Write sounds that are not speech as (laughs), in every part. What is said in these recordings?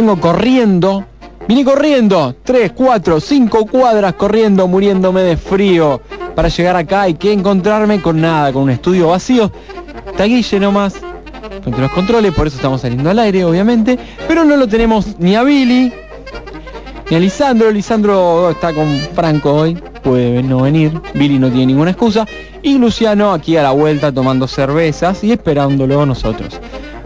vengo corriendo, vine corriendo, 3, 4, 5 cuadras corriendo, muriéndome de frío. Para llegar acá y que encontrarme con nada, con un estudio vacío. Está Guille nomás, frente a los controles, por eso estamos saliendo al aire, obviamente, pero no lo tenemos ni a Billy, ni a Lisandro. Lisandro está con Franco hoy, puede no venir, Billy no tiene ninguna excusa, y Luciano aquí a la vuelta tomando cervezas y esperándolo nosotros.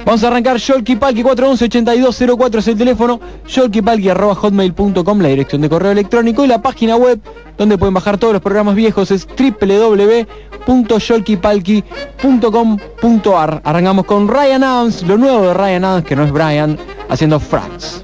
Vamos a arrancar Yolkipalki 411-8204 es el teléfono, yolkipalki.hotmail.com la dirección de correo electrónico y la página web donde pueden bajar todos los programas viejos es www.yolkipalki.com.ar Arrancamos con Ryan Adams, lo nuevo de Ryan Adams, que no es Brian, haciendo France.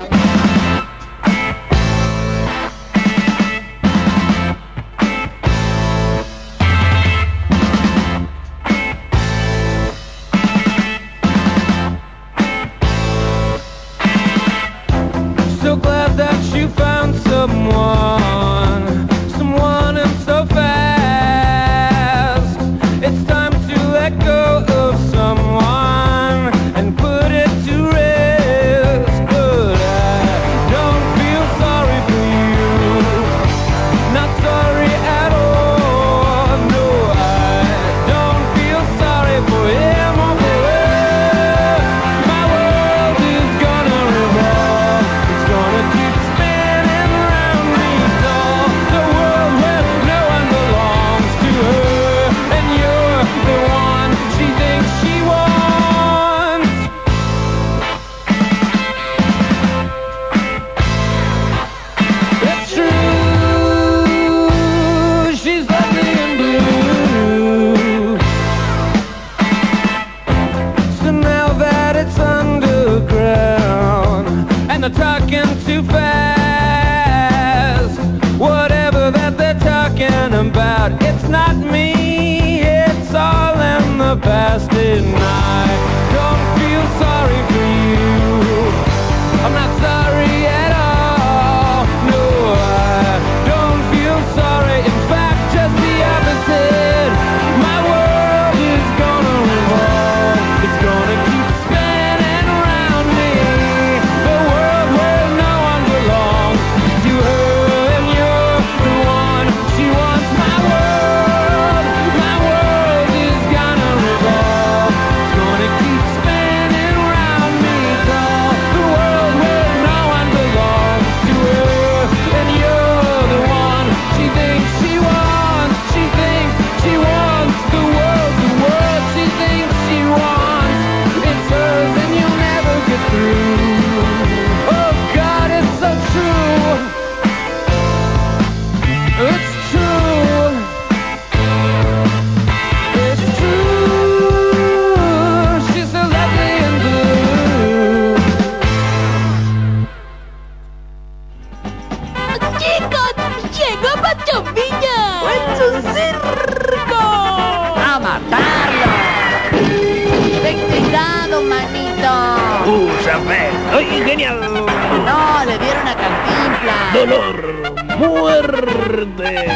Genial! No, le dieron a Cantinflas. ¡Dolor! ¡Muerte!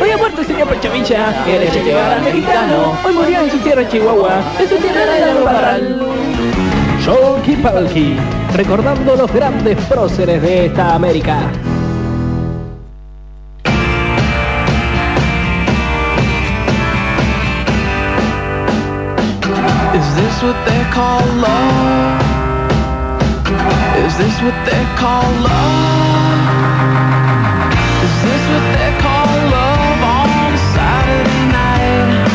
Hoy ha muerto el señor Pachamilla, que era Che Guevara mexicano. Hoy murió en su tierra Chihuahua, en su tierra de la Barral. Yolki Palki, recordando los grandes próceres de esta América. Is this what they call love? Is this what they call love? Is this what they call love on a Saturday night?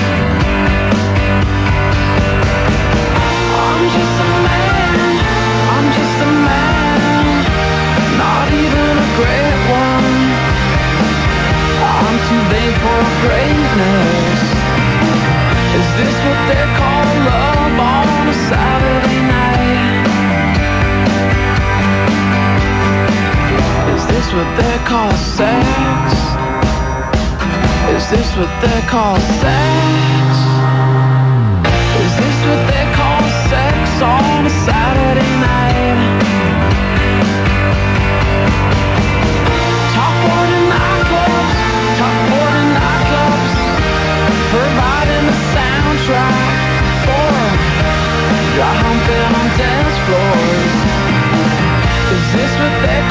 I'm just a man, I'm just a man, not even a great one. I'm too vain for greatness. Is this what they call what they call sex? Is this what they call sex? Is this what they call sex on a Saturday night? Top 40 nightclubs, top 40 nightclubs, providing the soundtrack for on dance floors. Is this what they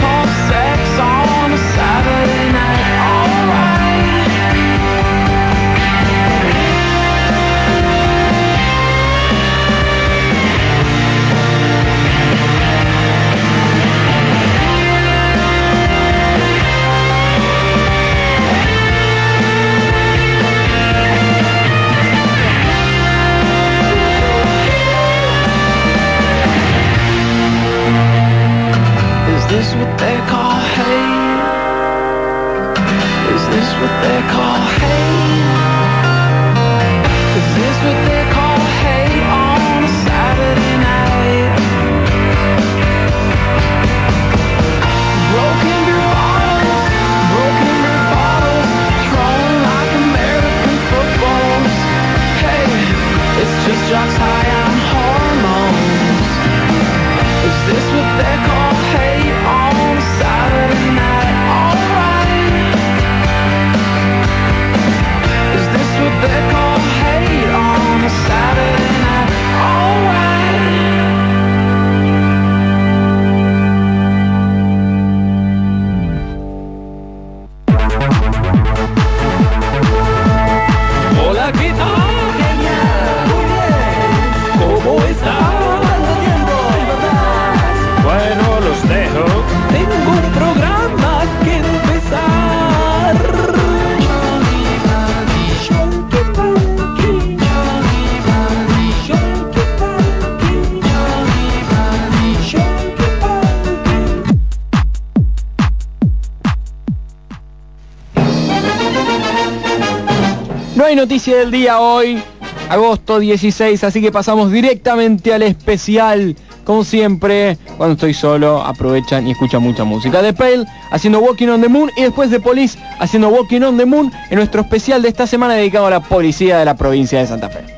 del día hoy, agosto 16, así que pasamos directamente al especial. Como siempre, cuando estoy solo, aprovechan y escuchan mucha música. De Pale haciendo Walking on the Moon y después de Police haciendo Walking on the Moon en nuestro especial de esta semana dedicado a la policía de la provincia de Santa Fe.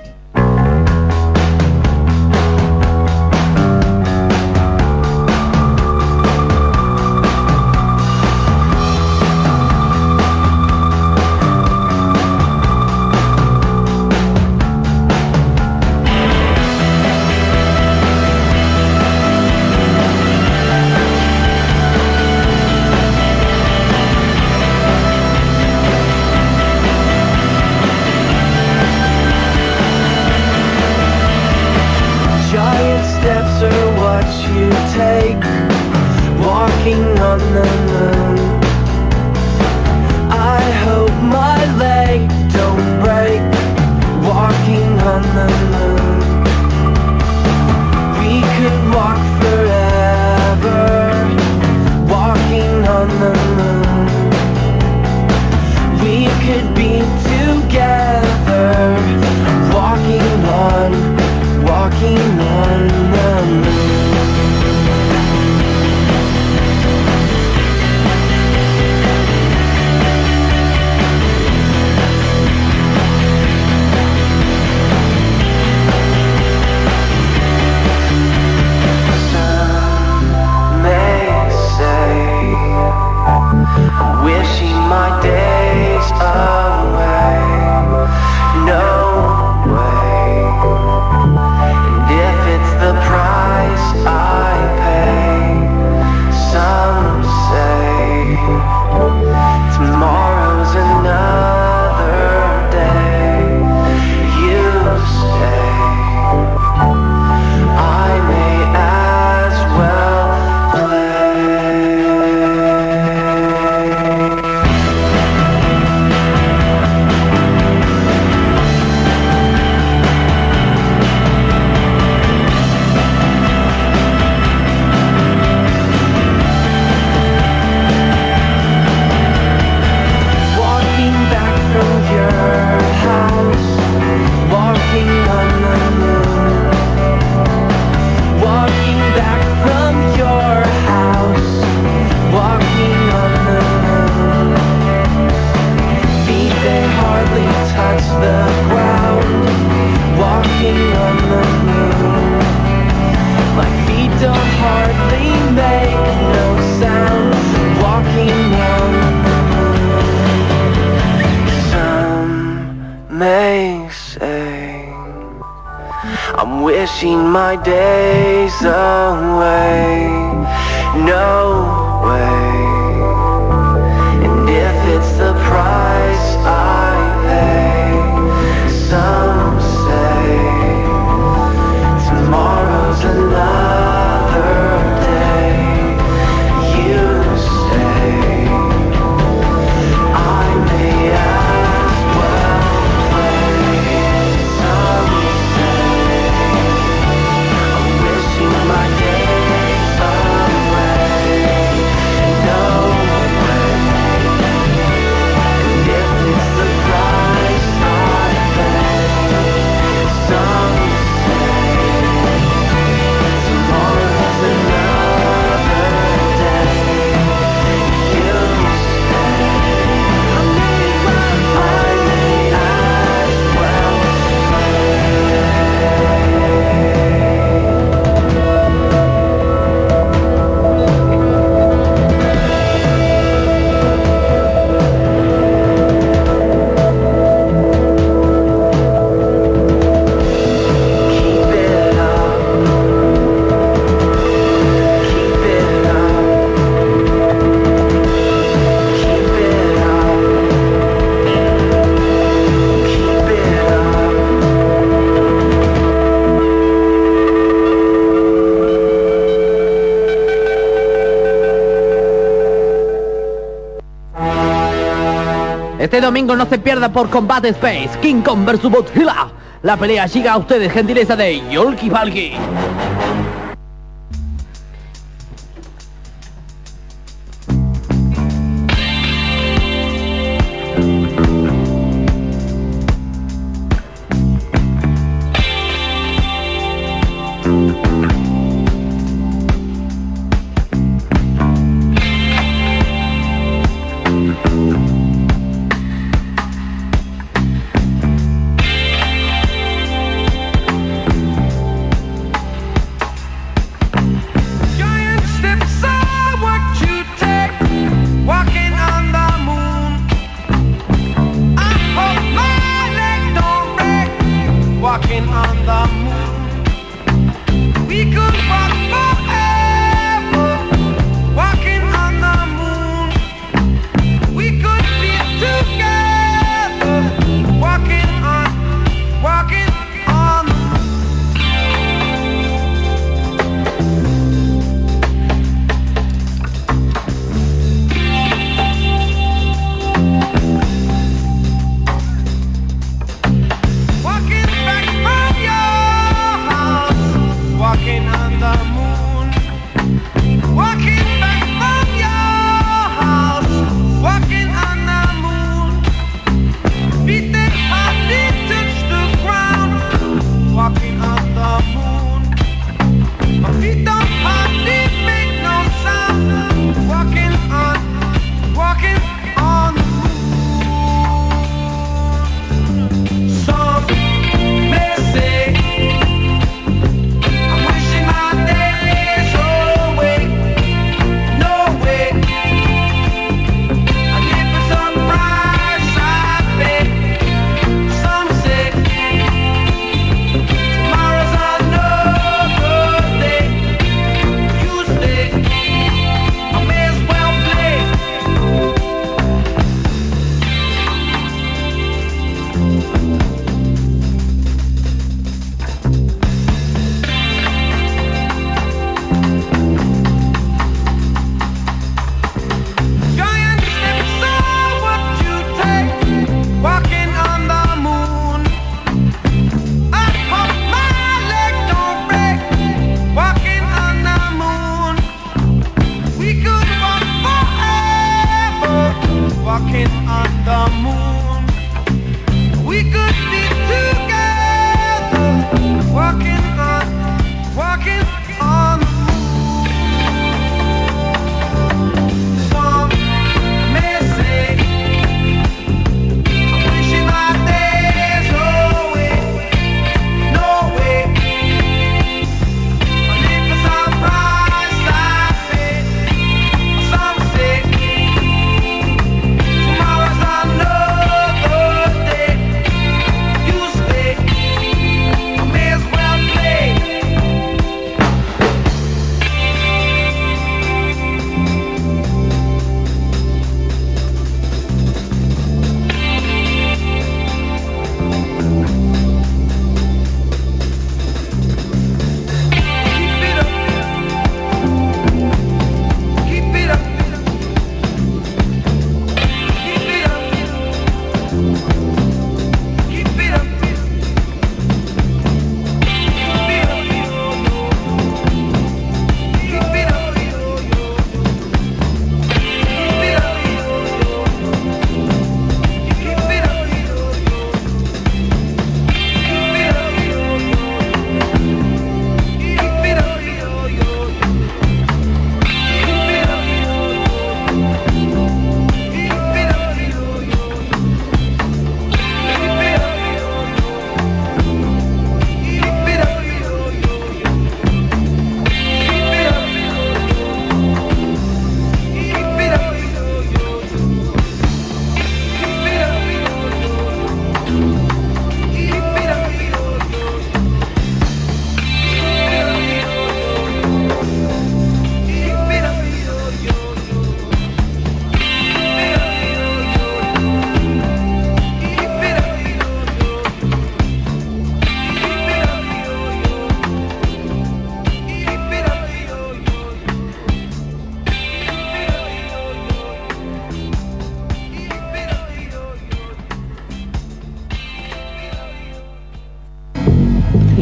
Este domingo no se pierda por Combat Space, King Kong vs. Godzilla. La pelea llega a ustedes, gentileza de Yolki Valky.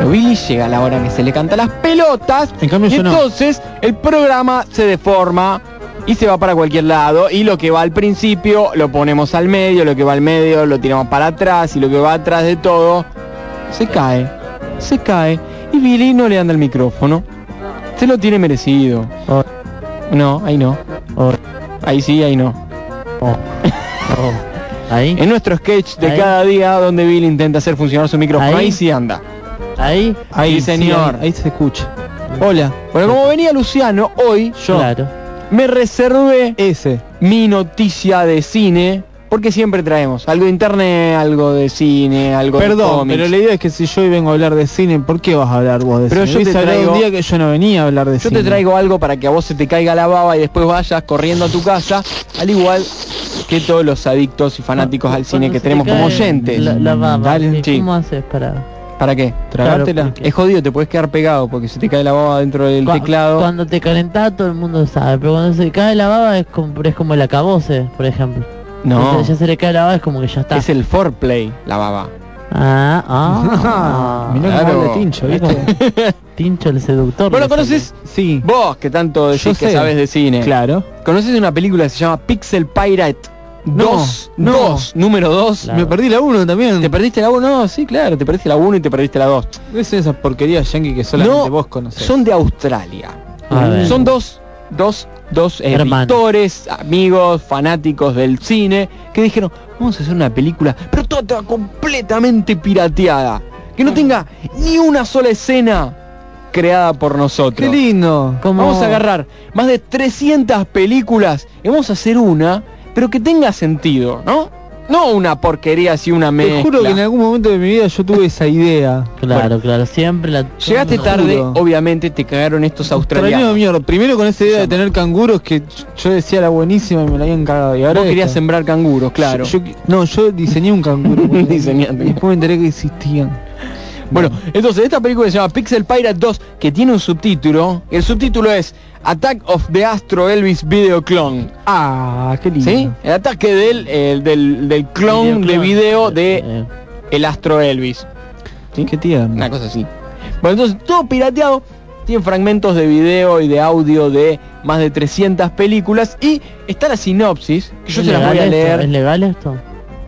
Claro, Billy llega a la hora que se le canta las pelotas. En cambio y yo no. entonces el programa se deforma y se va para cualquier lado. Y lo que va al principio lo ponemos al medio, lo que va al medio lo tiramos para atrás y lo que va atrás de todo se cae. Se cae. Y Billy no le anda el micrófono. Se lo tiene merecido. Oh. No, ahí no. Oh. Ahí sí, ahí no. Oh. Ahí, En nuestro sketch de Ahí. cada día donde Billy intenta hacer funcionar su micrófono, ahí, Ahí. sí anda. Ahí, Ahí, sí, señor. ahí, se escucha. Hola. Bueno, como venía Luciano, hoy yo Claro. me reservé Ese. mi noticia de cine, porque siempre traemos algo de internet, algo de cine, algo de Perdón, cómics. pero la idea es que si yo hoy vengo a hablar de cine, ¿por qué vas a hablar vos de Pero cine? yo te traigo- un día que yo no venía a hablar de Yo cine. te traigo algo para que a vos se te caiga la baba y después vayas corriendo a tu casa, al igual que todos los adictos y fanáticos al cine que tenemos como oyentes. La, la baba, Dale, ¿sí? sí. ¿cómo haces para...? ¿Para qué? Tragártela. Claro, porque- Es jodido, te puedes quedar pegado porque se te cae la baba dentro del Cu- teclado. Cuando te calentás todo el mundo sabe, pero cuando se cae la baba es como, es como el acabose, por ejemplo. No, Ya, ya se le cae la baba es como que ya está. es el foreplay, la baba. Ah, ah. (laughs) Mirá Claro. habla Tincho, ¿viste? (laughs) Tincho el seductor. Bueno, ¿conoces Sí. vos que tanto decís Yo que sé. sabes de cine? Claro. ¿Conoces una película que se llama Pixel Pirate No, 2? no. 2, número 2. Claro. Me perdí la 1 también. ¿Te perdiste la 1? No, sí, claro, te perdiste la 1 y te perdiste la 2. Es esa porquería yankee que solamente No, vos conocés. son de Australia. Ver. Son dos, dos, dos eh, editores, amigos, fanáticos del cine, que dijeron, vamos a hacer una película, pero toda completamente pirateada. Que no tenga ni una sola escena creada por nosotros. Qué lindo. Vamos a agarrar más de 300 películas y vamos a hacer una, pero que tenga sentido, ¿no? No una porquería así, una mezcla. Te juro que en algún momento de mi vida yo tuve esa idea. (laughs) Claro, claro, siempre la... Llegaste Te tarde, juro. obviamente te cagaron estos australianos. mierda. Primero con esa idea de tener canguros que yo decía era buenísima y me la habían cagado. Y ahora Vos querías sembrar canguros, claro. Yo- yo- no, yo diseñé un canguro. (laughs) Diseñaste. Después me enteré que existían. Bueno, entonces esta película se llama Pixel Pirate 2, que tiene un subtítulo. El subtítulo es Attack of the Astro Elvis Video Clone. Ah, qué lindo. ¿Sí? El ataque del, el- del, del clon de video de Eh, el Astro Elvis. ¿Sí? Qué tierno. Una cosa así. Bueno, entonces todo pirateado. Tiene fragmentos de video y de audio de más de 300 películas. Y está la sinopsis, que yo ¿es se las voy a esto? leer. ¿Es legal esto?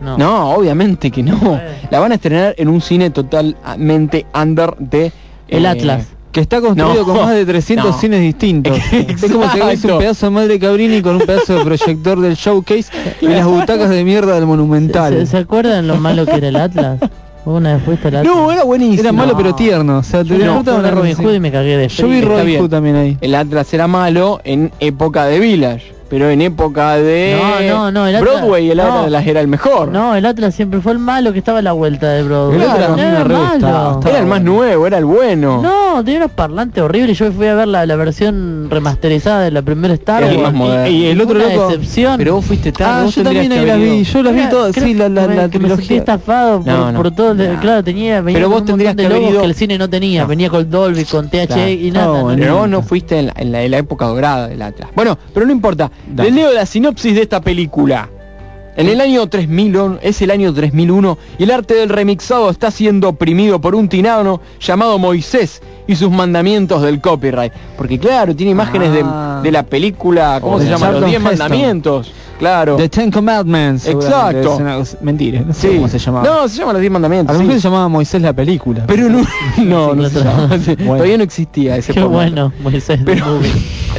No. No, obviamente que no. La van a estrenar en un cine totalmente under de... El eh, Atlas. Que está construido No. con más de 300 No. cines distintos. (laughs) es como si Exacto. un pedazo de madre cabrini con un pedazo de proyector del showcase y las butacas de mierda del ¿Se, monumental. se acuerdan lo malo que era el Atlas? ¿Vos una vez fuiste al Atlas? No, era buenísimo. Era malo pero tierno. O sea, te no, una Robin Hood y me cagué de. Yo vi Robin. Hood también ahí. El Atlas era malo en época de Village, pero en época de No, no, no, el Atlas- Broadway el no. Atlas era el mejor. No, el Atlas siempre fue el malo que estaba a la vuelta de Broadway. El Atlas era gustaba, malo. estaba era el más bueno. nuevo, era el bueno. No, tenía unos parlantes horribles. Yo fui a ver la, la versión remasterizada de la primera Star Era el Wars. más moderno. Y el otro Una loco. decepción. Pero vos fuiste tarde, Ah, vos yo también que las vi. Yo las vi todas. Sí, la, la, que me- la que me sentí trilogía. estafado por, No, no. por todo. el-. Claro, tenía venía Pero vos tendrías que haber ido- que el cine no tenía. No. Venía con Dolby, con THX Claro. y nada. No, no, fuiste en la época dorada del Atlas. Bueno, pero no importa. Dale. Les leo la sinopsis de esta película. En el año 3001, es el año 3001, y el arte del remixado está siendo oprimido por un tirano llamado Moisés y sus mandamientos del copyright. Porque claro, tiene imágenes de- Ah. de, la película, ¿cómo se de llama? Los Charlton 10 Heston. mandamientos. Claro. The Ten Commandments. Exacto. Mentira, no sé Sí. cómo se llamaba. No, se llama los 10 a mandamientos. lo mejor sí. se llamaba Moisés la película. Pero (laughs) no, no, no se claro. llama. Bueno. Todavía no existía ese Qué formato. bueno, Moisés the Pero- Movie.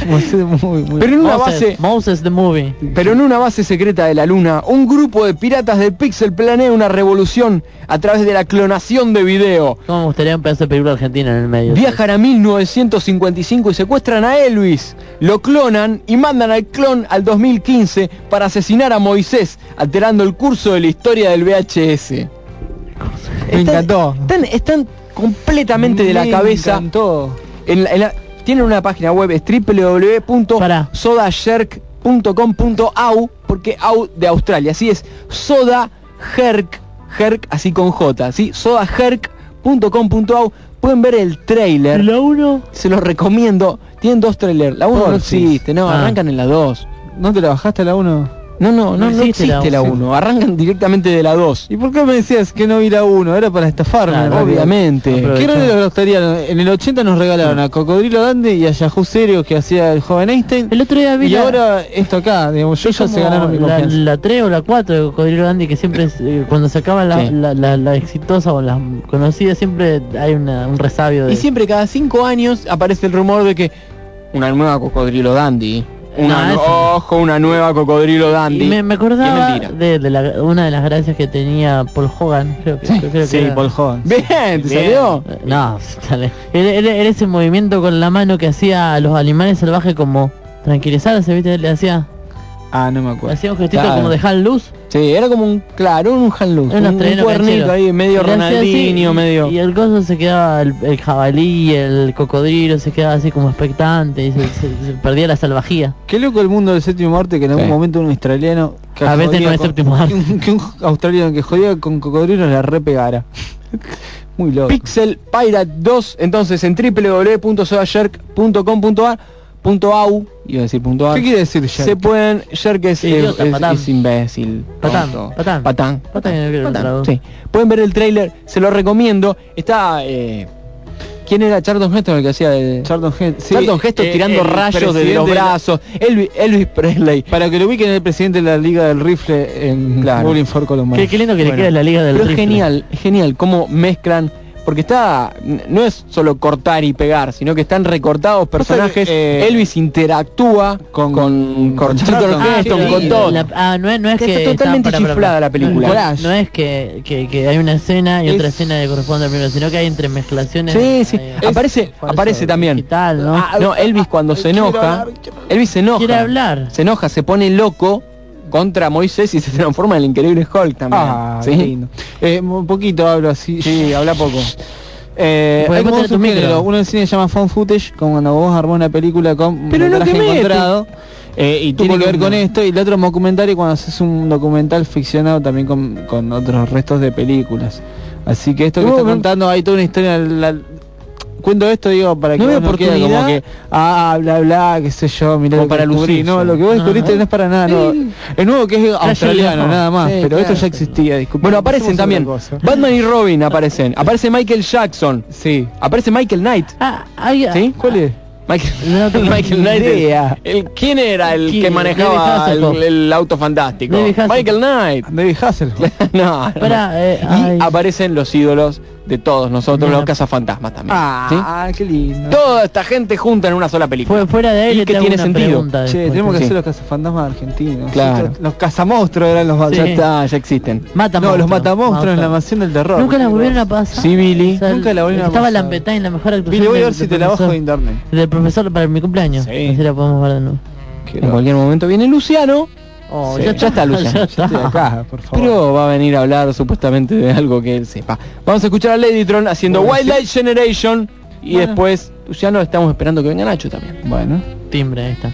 (laughs) Moisés muy, muy... Pero en una Moses, base Moses the Movie. Pero en una base secreta de la Luna, un grupo de piratas del Pixel planea una revolución a través de la clonación de video. ¿Cómo me gustaría de película argentina en el medio? Viajan a 1955 y secuestran a Elvis, lo clonan y mandan al clon al 2015 para asesinar a Moisés, alterando el curso de la historia del VHS. Me encantó. Están, están completamente de la cabeza encantó. en la- en la- tienen una página web, es www.sodasherk.com.au, porque au de Australia, así es, Soda Herc, Herc así con J, ¿sí? sodaherc.com.au, pueden ver el trailer. ¿La 1? Se los recomiendo. Tienen dos trailers. La 1 no existe, no, Ah. arrancan en la 2. ¿No te la bajaste la 1? No, no, no, No no existe la la uno. 1. Arrancan directamente de la 2. ¿Y por qué me decías que no vi la 1? Era para estafarme. Claro. Obviamente. ¿Qué era? En el 80 nos regalaron a Cocodrilo Dandy y a Yahoo Serio que hacía el joven Einstein. El otro día vi Y la- ahora esto acá, digamos, yo ya se ganaron mi confianza. la 3 o la 4 de Cocodrilo Dandy que siempre es, eh, cuando se acaba la, Sí. la exitosa o la conocida siempre hay una- un resabio de Y siempre cada 5 años aparece el rumor de que una nueva cocodrilo dandy. Una, No, ojo, una nueva cocodrilo dandy. Y me, me acordaba de, de la- una de las gracias que tenía Paul Hogan, creo que, creo que Sí, era. Paul Hogan. Bien, ¿te Bien. salió? No, dale. Era, era- era ese movimiento con la mano que hacía a los animales salvajes como tranquilizarse, ¿viste? Le hacía, Ah, no me acuerdo. hacía un gestito Claro. como dejar luz. Sí, era como un, claro, un handluz. Era un Un, un australiano cuernito ahí, medio así, Ronaldinho, y- medio... Y el coso se quedaba, el, el jabalí, el cocodrilo, se quedaba así como expectante y se, se- se perdía la salvajía. Qué loco el mundo del séptimo arte que en algún Sí. momento un australiano que A veces no es con- séptimo arte. Que (laughs) un, que un australiano que jodía con cocodrilos la repegara. Muy loco. Pixel Pirate 2, entonces en www.sodashark.com.ar punto .au, iba a decir punto .ar, ¿Qué quiere decir Shark? se pueden, Shark es, Idiota, es- patán. es imbécil, Patán, patán. patán, Patán, patán, sí. Pueden ver el trailer, se lo recomiendo, está, eh, ¿quién era Charlton Heston el que hacía de... Charlton Heston, sí, Charlton Heston eh, tirando rayos los de la- brazos, Elvis, Elvis Presley, Para que lo ubiquen el presidente de la Liga del Rifle en Claro. Bowling for Columbine. Qué, qué lindo que Bueno, le queda la liga del Pero es rifle. genial, es genial cómo mezclan, porque está, no es solo cortar y pegar, sino que están recortados personajes. eh, Elvis interactúa con, con, con Charlton Charlton Heston, con sí, todo. la- ah, no es, no es Está que totalmente para- para- chiflada la película. No, es que, que, que hay una escena y otra Es- escena que corresponde al primero, sino que hay entremezclaciones. Sí, sí, eh, aparece, aparece también. digital, ¿no? Ah, no, Elvis cuando se enoja, Elvis se enoja, Quiere hablar. se enoja, se pone loco contra Moisés y se transforma en el increíble Hulk también. Ah, ¿sí? lindo. Eh, un poquito hablo así. Sí, habla poco. Eh, hay como micro. Uno en cine se llama found footage, como cuando vos armás una película con Pero que mete. encontrado. eh, y tiene que ver con esto. Y el otro documentario cuando haces un documental ficcionado también con, con otros restos de películas. Así que esto que No, está no. contando hay toda una historia. la- cuento esto digo para que No no quede como que ah bla bla qué sé yo mirá Como lo que para descubrí. no lo que vos No, descubriste no. no, es para nada nuevo. es nuevo que es australiano nada más Sí, pero esto ya existía disculpa Bueno, aparecen también. Batman y Robin aparecen. Aparece Michael Jackson. sí Aparece Michael Knight. Ah, hay, ¿Sí? ¿cuál es? Michael, No tengo (laughs) Michael Knight. el- idea. el- ¿Quién era el ¿Quién? que manejaba el, el auto fantástico? Michael Knight. David Hasselhoff (laughs) no, no. Eh, y ay. aparecen los ídolos de todos nosotros, Mira. los cazafantasmas también. ¿sí? ah qué lindo Toda esta gente junta en una sola película. Fue fuera de ahí Y que tiene sentido. pregunta Che, después. tenemos que Sí. hacer los cazafantasmas argentinos. Claro. Los, los cazamonstruos eran los Sí. Ya está, ya existen. Mata No, los monstruos. matamonstruos en la mansión del terror. Nunca la volvieron a pasar. Sí, Billy. Nunca la volvieron a Estaba pasar. Lampetain, la mejor actuación. Billy, voy a del- ver si te la bajo profesor- de internet. Del profesor para mi cumpleaños. Sí. Así la podemos ver de nuevo. En cualquier momento viene Luciano. Oh, Sí, ya está, Luciano. (laughs) ya está. Estoy acá, por favor. Pero va a venir a hablar supuestamente de algo que él sepa. Vamos a escuchar a Ladytron haciendo Bueno, Wildlife Generation. Y Bueno. después, Luciano, estamos esperando que venga Nacho también. Bueno. Timbre, ahí está.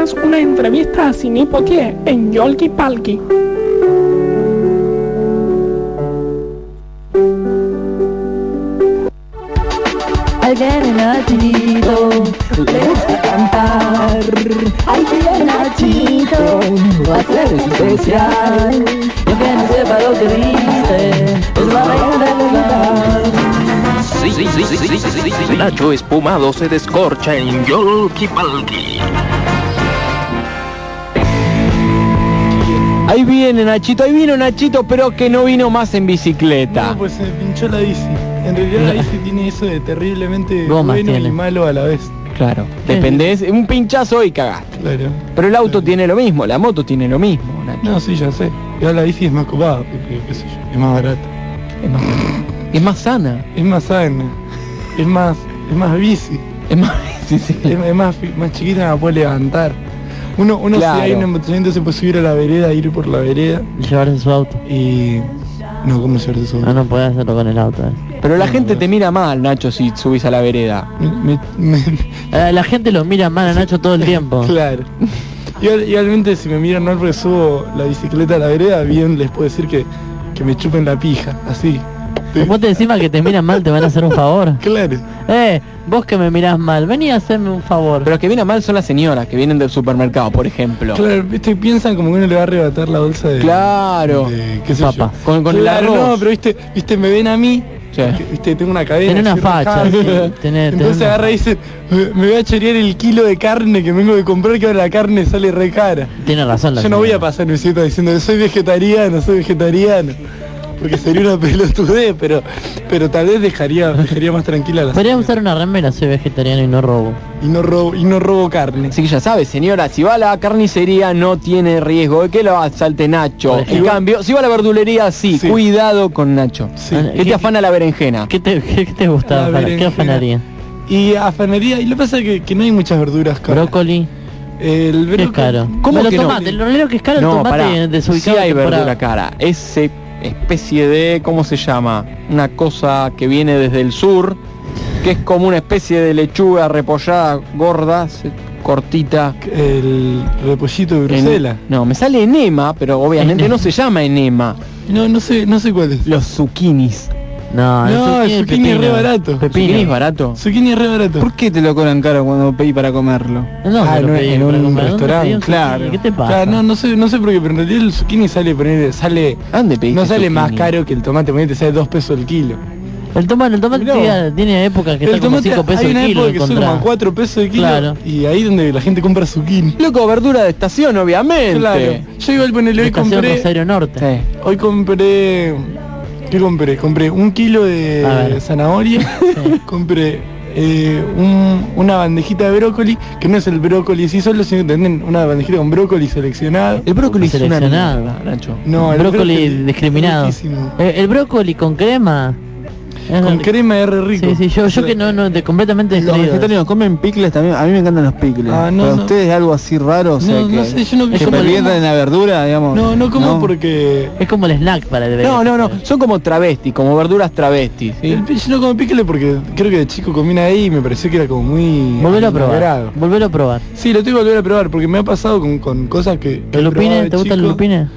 Una entrevista a Cine Potier en Yolki Palki. Al viene Nachito, le gusta cantar. Al viene Nachito, va a ser especial. Y aunque no sepa lo que dice, es la reina del lugar. Sí, sí, sí, sí, sí, sí, sí. Nacho espumado se descorcha en Yolki Palki. Ahí viene Nachito, ahí vino Nachito, pero que no vino más en bicicleta. No, pues se pinchó la bici. En realidad la bici tiene eso de terriblemente Gomas bueno tiene. y malo a la vez. Claro, dependés, un pinchazo y cagaste. Claro. Pero el auto tiene lo mismo, la moto tiene lo mismo, Nacho. No, sí, ya sé. Ya la bici es más copada, porque, qué sé yo, es más barata. Es más, es más sana. Es más sana. Es más, es más bici. Es más, (laughs) sí, sí. Es, es más, más chiquita, la puede levantar. Uno, uno Claro. si hay un embotellamiento se puede subir a la vereda, ir por la vereda Llevarse su auto. y... No, ¿cómo llevarse su Ah, no podés hacerlo con el auto. eh. Pero la gente te mira mal, Nacho, si subís a la vereda. Me- me- (laughs) Eh, la gente lo mira mal a Nacho todo el tiempo. (laughs) Claro. Igual- Igualmente si me miran mal porque subo la bicicleta a la vereda, bien les puedo decir que, que me chupen la pija, así. Vos te encima que te miran mal te van a hacer un favor. (laughs) Claro. Eh, vos que me mirás mal, vení a hacerme un favor. Pero los que vienen mal son las señoras que vienen del supermercado, por ejemplo. Claro, viste, piensan como que uno le va a arrebatar la bolsa de... Claro. de- qué sé Papa. yo. Con, con Claro, el arroz. no, pero viste, viste, me ven a mí, Sí. viste, tengo una cadena. Tenés una facha, sí, Entonces agarra y dice, me, voy a chorear el kilo de carne que vengo de comprar, que ahora la carne sale re cara. Tiene razón la Yo no voy a pasar mi cita diciendo soy vegetariano, soy vegetariano. Porque sería una (laughs) pelotudez, pero pero tal vez dejaría, dejaría más tranquila la Podrías usar una remera, soy vegetariano y no robo. y no robo y no robo carne. Así que ya sabes, señora, si va a la carnicería no tiene riesgo de que lo asalte Nacho. En cambio, si va a la verdulería, sí, Sí. cuidado con Nacho. Sí. Que te afana la berenjena. ¿Qué te, qué te gusta? La afana- ¿Qué afanaría? Y afanaría, y lo que pasa es que, que no hay muchas verduras caras. Brócoli, El ¿qué es brócoli- caro? ¿Cómo Pero que no? tomate, lo único que es caro el No, tomate pará. desubicado Sí hay verdura cara. Ese especie de, ¿cómo se llama? Una cosa que viene desde el sur, que es como una especie de lechuga repollada gorda, cortita. El repollito de En- Bruselas. no, me sale enema, pero obviamente no se llama enema. No, no sé, no sé cuál es. Los zucchinis. No, No, el zucchini es re barato. Pepino. ¿Zucchini es barato? Zucchini es re barato. ¿Por qué te lo cobran caro cuando pedí para comerlo? No, Ah, no, en un comer. ¿Dónde restaurante, claro. ¿Qué te pasa? Claro, no, no sé, no sé por qué, pero en realidad el zucchini sale, sale, ¿Dónde pediste no sale más caro que el tomate, ponete, sale dos pesos el kilo. El tomate, el tomate tiene, tiene época que el está como tomate 5 pesos hay el una kilo época que sube encontrar. como a 4 pesos el kilo Claro. y ahí donde la gente compra zucchini. Loco, verdura de estación, obviamente. Claro. Yo igual ponele, hoy Estación compré, Rosario Norte. Sí. hoy compré, ¿qué compré? Compré un kilo de zanahoria, (laughs) Sí. (laughs) compré eh, un- una bandejita de brócoli, que no es el brócoli sí solo, sino que tienen una bandejita con brócoli seleccionado. El brócoli Seleccionado. Nacho. No, el brócoli discriminado. Eh, el brócoli con crema. Con crema es re rico. Sí, sí, yo, yo que no, no, de, completamente Los descreído. vegetarianos comen picles también. A mí me encantan los picles. Ah, no, Para no. ustedes es algo así raro, o sea No, que, no sé, yo no- que yo como- en la verdura, digamos. No, no como porque... Es como el snack para el bebé. No, no, no, son como travestis, como verduras travestis. ¿sí? El, yo no como pickle porque creo que de chico comí una ahí y me pareció que era como muy... Volvelo a probar. agrado. Volvelo a probar. Sí, lo tengo que volver a probar porque me ha pasado con, con cosas que... que he ¿El probado lupine? de ¿Te gusta el chico. lupine?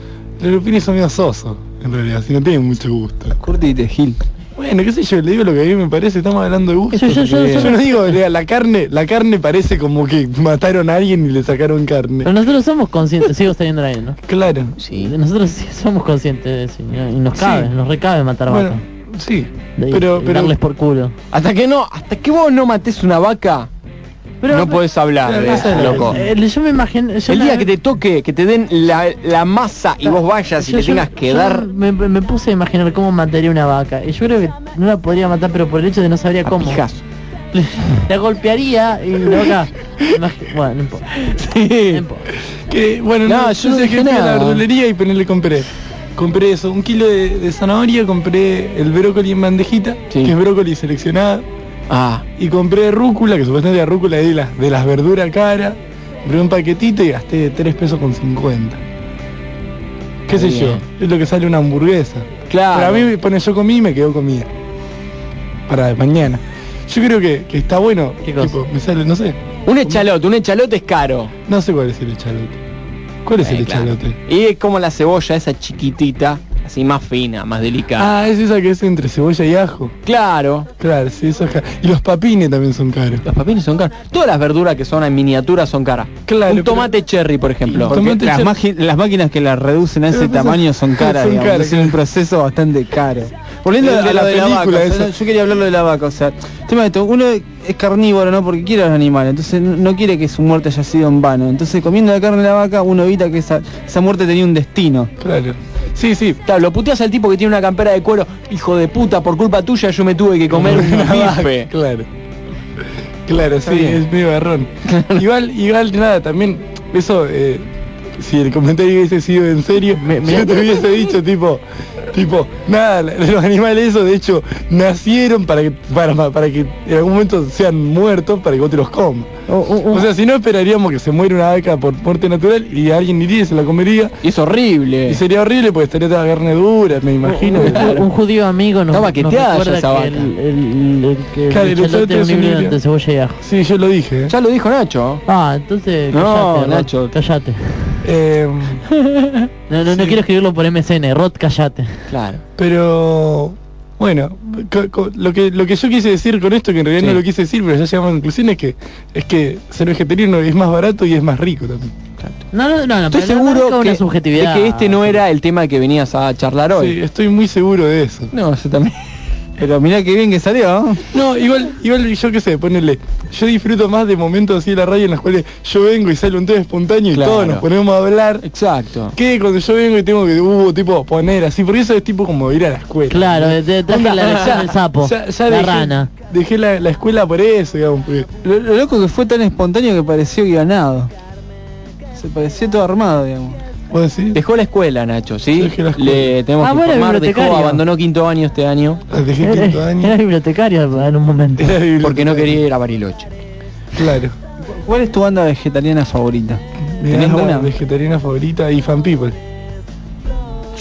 Los lupines son medio sosos, en realidad, si no tienen mucho gusto. Curtite, Gil. Bueno, qué sé yo, le digo lo que a mí me parece, estamos hablando de gusto. Yo- yo- yo- yo- no digo, la carne, la carne parece como que mataron a alguien y le sacaron carne. Pero nosotros somos conscientes, sigo saliendo ahí, ¿no? Claro. Sí. Nosotros sí somos conscientes de eso y nos cabe, Sí. nos recabe matar Bueno, vacas. sí. De- Pero, pero darles por culo. Hasta que no, hasta que vos no mates una vaca, Pero, no podés hablar pero de eso, loco. Yo me imagino... yo El día que te toque, que te den la, la masa y vos vayas y yo- le yo- tengas que yo dar Me, me puse a imaginar cómo mataría una vaca. Y yo creo que no la podría matar, pero por el hecho de no sabría a cómo. pijazo. (laughs) La golpearía y la vaca... Bueno, no importa. No Sí. importa. Que, bueno, No, no, yo no sé que fui a la verdulería y le compré. Compré eso, un kilo de, de zanahoria, compré el brócoli en bandejita, Sí. que es brócoli seleccionada, Ah, y compré rúcula, que supuestamente la rúcula es de las, de las verduras caras, compré un paquetito y gasté 3 pesos con 50. ¿Qué sé yo? Es lo que sale una hamburguesa. claro. Para mí, pone yo comí y me quedó comida. Para mañana. Yo creo que, que está bueno. ¿Qué cosa? tipo, me sale, no sé, Un echalote, un echalote es caro. No sé cuál es el echalote. ¿Cuál es Eh, el claro. echalote? Y es como la cebolla, esa chiquitita, así más fina, más delicada. Ah, es esa que es entre cebolla y ajo. Claro. Claro, sí, eso es ca- Y los papines también son caros. Los papinos son caros. Todas las verduras que son en miniatura son caras. Claro, Un pero- tomate cherry, por ejemplo. Porque Tomate las, cher- magi- las máquinas que las reducen a ese Pero son- tamaño son caras, son digamos, caras, es un claro. proceso bastante caro. Volviendo a de lo la de la vaca, película esa. yo quería hablar de la vaca, o sea, el tema de esto, uno es carnívoro, ¿no? Porque quiere a los animales, entonces no- no quiere que su muerte haya sido en vano. Entonces comiendo la carne de la vaca uno evita que esa, esa muerte tenía un destino. Claro. Sí, sí. Claro, lo puteas al tipo que tiene una campera de cuero, hijo de puta, por culpa tuya yo me tuve que comer (laughs) un bife. Claro. Claro, sí, es medio garrón. igual, igual nada, también eso, eh, si el comentario hubiese sido en serio, yo te hubiese dicho tipo, tipo, nada, los animales eso de hecho nacieron para que, para, para que en algún momento sean muertos para que vos te los comas. O sea, si no esperaríamos que se muera una vaca por muerte natural y alguien iría y se la comería. Y es horrible. Y sería horrible porque estaría toda la carne dura, me imagino. Un, un judío amigo nos, Está nos recuerda esa que vaca. el, el, el, que Claro, el es un entre cebolla y ajo. Sí, yo lo dije. ¿eh? Ya lo dijo Nacho. Ah, entonces No, callate, Rod, Nacho. callate. Eh, No, no, no quiero escribirlo por MSN, Rod, callate. Claro. Pero bueno, co- co- lo que lo que yo quise decir con esto, que en realidad Sí. no lo quise decir, pero ya llegamos a conclusión, es que es que ser vegetariano es más barato y es más rico también. No, no, no, no Estoy no seguro una que, subjetividad. de que este no era el tema que venías a charlar hoy. Sí, estoy muy seguro de eso. No, yo también. Pero mira qué bien que salió, ¿no? No, igual, igual yo qué sé, ponerle, yo disfruto más de momentos así de la radio en los cuales yo vengo y sale un tema espontáneo y todos nos ponemos a hablar. Exacto. Que cuando yo vengo y tengo que, uh, tipo, poner así, porque eso es tipo como ir a la escuela. Claro, te- te Onda, la lección del sapo, (laughs) ya- ya la dejé- rana. Dejé la, la escuela por eso, digamos. Lo, lo loco que fue tan espontáneo que pareció guionado. Se pareció todo armado, digamos. Dejó la escuela, Nacho, ¿sí? Dejé la escuela. Le tenemos Ah, que informar, dejó, abandonó quinto año este año Dejé Era, quinto año. era bibliotecario en un momento. Era porque no quería ir a Bariloche. Claro. ¿Cuál es tu banda vegetariana favorita? ¿Tenés banda alguna? vegetariana favorita y fan people.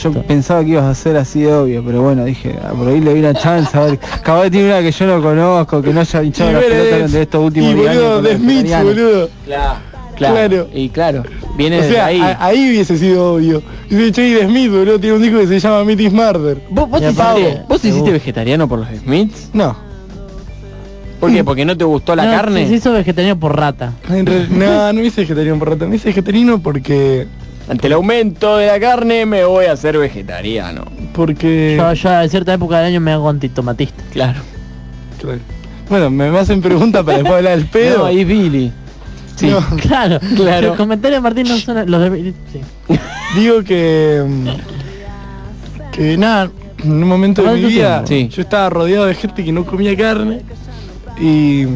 Yo pensaba que ibas a hacer así de obvio, pero bueno, dije, ah, por ahí le doy una chance, a ver, capaz tiene una que yo no conozco, que no haya hinchado la pelota durante estos últimos y 10 años boludo, con de Smith, boludo. Claro, claro. Claro. Y claro, viene O sea, ahí. a- ahí hubiese sido obvio. Y de hecho, de Smith, boludo, tiene un disco que se llama is Murder. ¿Vos, vos te hiciste, vos te hiciste vegetariano por los Smiths? No. ¿Por qué? ¿Porque no te gustó la No, carne? Se hizo vegetariano por rata. No, no me hice vegetariano por rato. Me hice vegetariano porque... Ante el aumento de la carne me voy a hacer vegetariano. Porque... Yo, yo a cierta época del año me hago antitomatista. Claro. Claro. Bueno, me me hacen preguntas para después hablar del (laughs) pedo. No, ahí Billy. Sí. No, (laughs) Claro, Claro. Los comentarios de Martín no son los de... Sí. (laughs) digo que... mm, Que nada, en un momento de mi vida. Sí. yo estaba rodeado de gente que no comía carne y...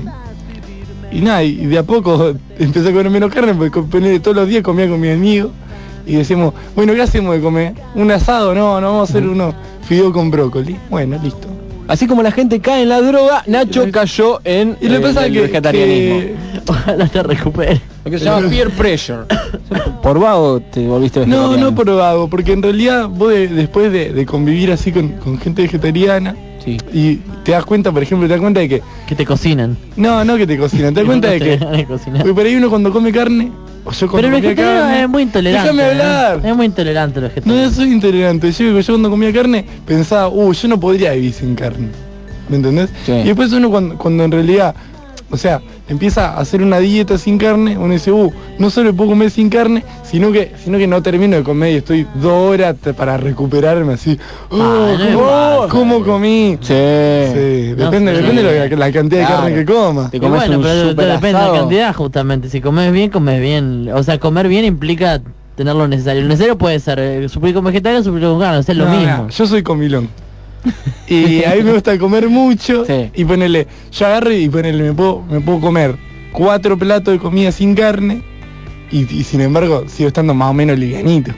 Y nada, y de a poco (laughs) empecé a comer menos carne porque todos los días comía con mis amigos y decíamos, bueno, ¿qué hacemos de comer? ¿Un asado? No, no vamos a hacer uno fideo con brócoli. Bueno, listo. Así como la gente cae en la droga, Nacho cayó en Y lo que eh, pasa el que, vegetarianismo. que- (laughs) Ojalá te recupere. Lo que se llama peer pressure. (laughs) Por vago te volviste No, vegetariano. no por vago, porque en realidad vos de- después de, de convivir así con, con gente vegetariana Sí. y te das cuenta, por ejemplo, te das cuenta de que... Que te cocinan. No, no que te cocinan, te das (laughs) cuenta de que... Porque por ahí uno cuando come carne, yo Pero el comía vegetariano carne... es muy intolerante. Déjame ¿eh? hablar. Es muy intolerante el No, vegetariano. yo soy intolerante. Yo, yo cuando comía carne pensaba, uh, yo no podría vivir sin carne. ¿Me entendés? Sí. Y después uno cuando, cuando en realidad, o sea, empieza a hacer una dieta sin carne, uno dice, uh, no solo puedo comer sin carne, sino que, sino que no termino de comer y estoy dos horas para recuperarme así. Oh, Ah, es ¿cómo, comí? Sí. Sí, depende, de la, la cantidad de carne que coma. Te comes bueno, un pero super depende de la cantidad justamente. Si comes bien, comes bien. O sea, comer bien implica tener lo necesario. Lo necesario puede ser eh, suplir con vegetariano, suplir con carne, o sea, es lo No, mismo. no, yo soy comilón. (laughs) Y a mí me gusta comer mucho Sí. y ponerle, yo agarro y ponerle, me puedo, me puedo comer cuatro platos de comida sin carne y, y sin embargo sigo estando más o menos livianito.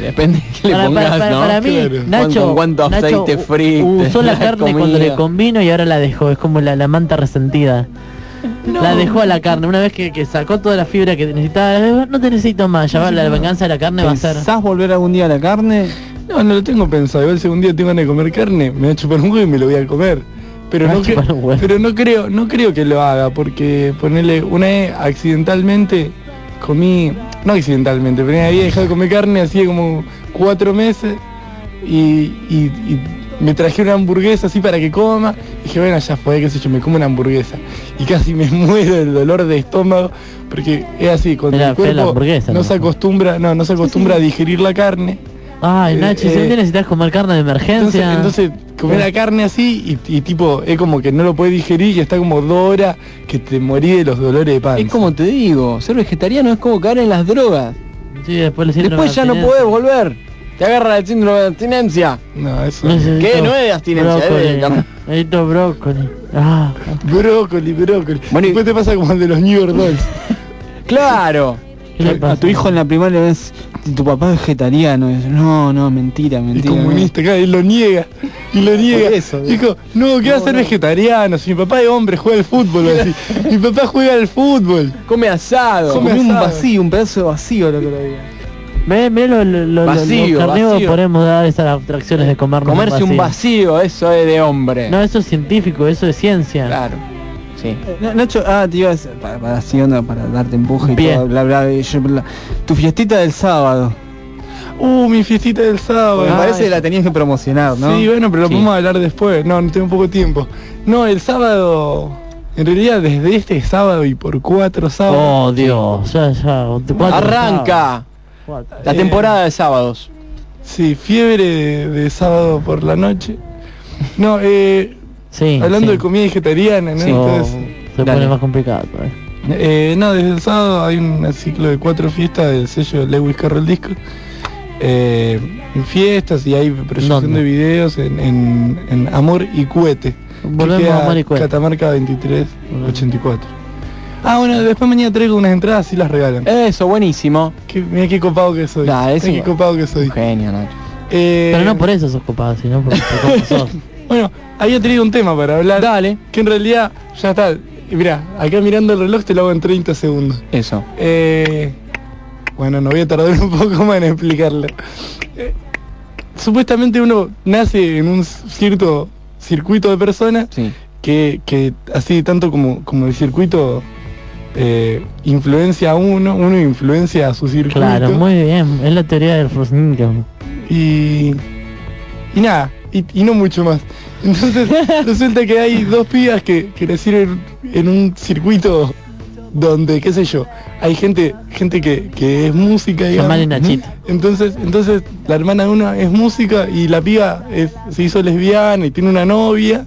Depende de qué le Para, pongas, para- para- ¿no? para mí, Claro. Nacho, Con cuánto Nacho aceite u- frito, usó la (laughs) carne cuando le comida. convino y ahora la dejó. Es como la, la manta resentida. La dejó a la carne. Una vez que, que sacó toda la fibra que necesitaba, no te necesito más. Ya va, la venganza de la carne va a ser. ¿Pensás volver algún día a la carne? No, no lo tengo pensado, igual si un día tengo ganas de comer carne, me voy a chupar un huevo y me lo voy a comer. pero no, cre- chupar un huevo. pero no creo, no creo que lo haga, porque ponerle una vez accidentalmente comí, no accidentalmente, pero había dejado de comer carne hacía como cuatro meses y, y- y me traje una hamburguesa así para que coma. Y dije, bueno, ya fue, qué sé yo, me como una hamburguesa. Y casi me (laughs) muero del dolor de estómago, porque es así, cuando Era el cuerpo no ¿no? se acostumbra, no, no se acostumbra a digerir la carne. Ay, Eh, Nachi, eh, si un día necesitas comer carne de Entonces, emergencia. entonces comer la carne así y, y tipo, es como que no lo puedes digerir y está como dos horas que te morí de los dolores de panza. Es como te digo, ser vegetariano es como caer en las drogas. Sí, después, Después de ya no podés volver. Te agarra el síndrome de abstinencia. No, eso Necesito ¿Qué? No es de abstinencia, es de brócoli. Necesito brócoli. Ah, Brócoli, brócoli. Bueno, y- Después te pasa como el de los New York Dolls. (laughs) Claro. ¿qué le A tu hijo en la primaria le ves, tu papá es vegetariano. y dices, no, no, mentira, Y mentira. comunista, claro, y lo niega. Y lo niega. eso, Dijo, no, ¿qué va a ser vegetariano? Si mi papá es hombre, juega al fútbol. así. (laughs) Mi papá juega al fútbol. Come asado. Comí un asado. vacío, un pedazo de vacío lo que lo diga. Ve, ve lo, lo, lo, Vacío, los carnívoros vacío. podemos dar esas abstracciones de comernos Comerse un vacío, eso es de hombre. No, eso es científico, eso es ciencia. Claro. Sí. Na- Nacho, ah, te ibas para, para así onda, para darte empuje y todo, bla, bla, yo, bla. Tu fiestita del sábado. Uh, mi fiestita del sábado. Me Ah, parece que la tenías que promocionar, ¿no? Sí, bueno, pero lo Sí. podemos hablar después. No, no tengo poco tiempo. No, el sábado, en realidad desde este sábado y por cuatro sábados. Oh, Dios, ya, ya. cuatro Arranca sábados. Cuatro. la Eh, temporada de sábados. Sí, fiebre de, de sábado por la noche. No, eh, Sí, hablando sí. de comida vegetariana, ¿no? Oh, Entonces, se dale. pone más complicado. todavía. eh, no, desde el sábado hay un ciclo de cuatro fiestas del sello Lewis Carroll Disco. Eh, en fiestas y hay proyección ¿Dónde? de videos en, en- en Amor y Cuete. Volvemos a Amor y Cuete. Catamarca 2384. Ah, bueno, después mañana traigo unas entradas y las regalan. Eso, buenísimo. Qué- Mira qué copado que soy. Eso- Mira qué copado que soy. Genio, Nacho. Eh, Pero no por eso sos copado, sino por, por cómo sos. (laughs) Bueno, había tenido un tema para hablar. Dale. Que en realidad ya está. Mira, acá mirando el reloj te lo hago en 30 segundos. Eso. Eh, bueno, no voy a tardar (laughs) un poco más en explicarlo. Eh, supuestamente uno nace en un cierto circuito de personas Sí. que, que así tanto como, como el circuito eh, influencia a uno, uno influencia a su circuito. Claro, muy bien. Es la teoría del Rosnickam. y, y nada, y, y no mucho más. Entonces (laughs) resulta que hay dos pibas que, que nacieron en un circuito donde, qué sé yo, hay gente gente que, que es música, Nachito. Entonces, entonces la hermana de una es música y la piba es- se hizo lesbiana y tiene una novia.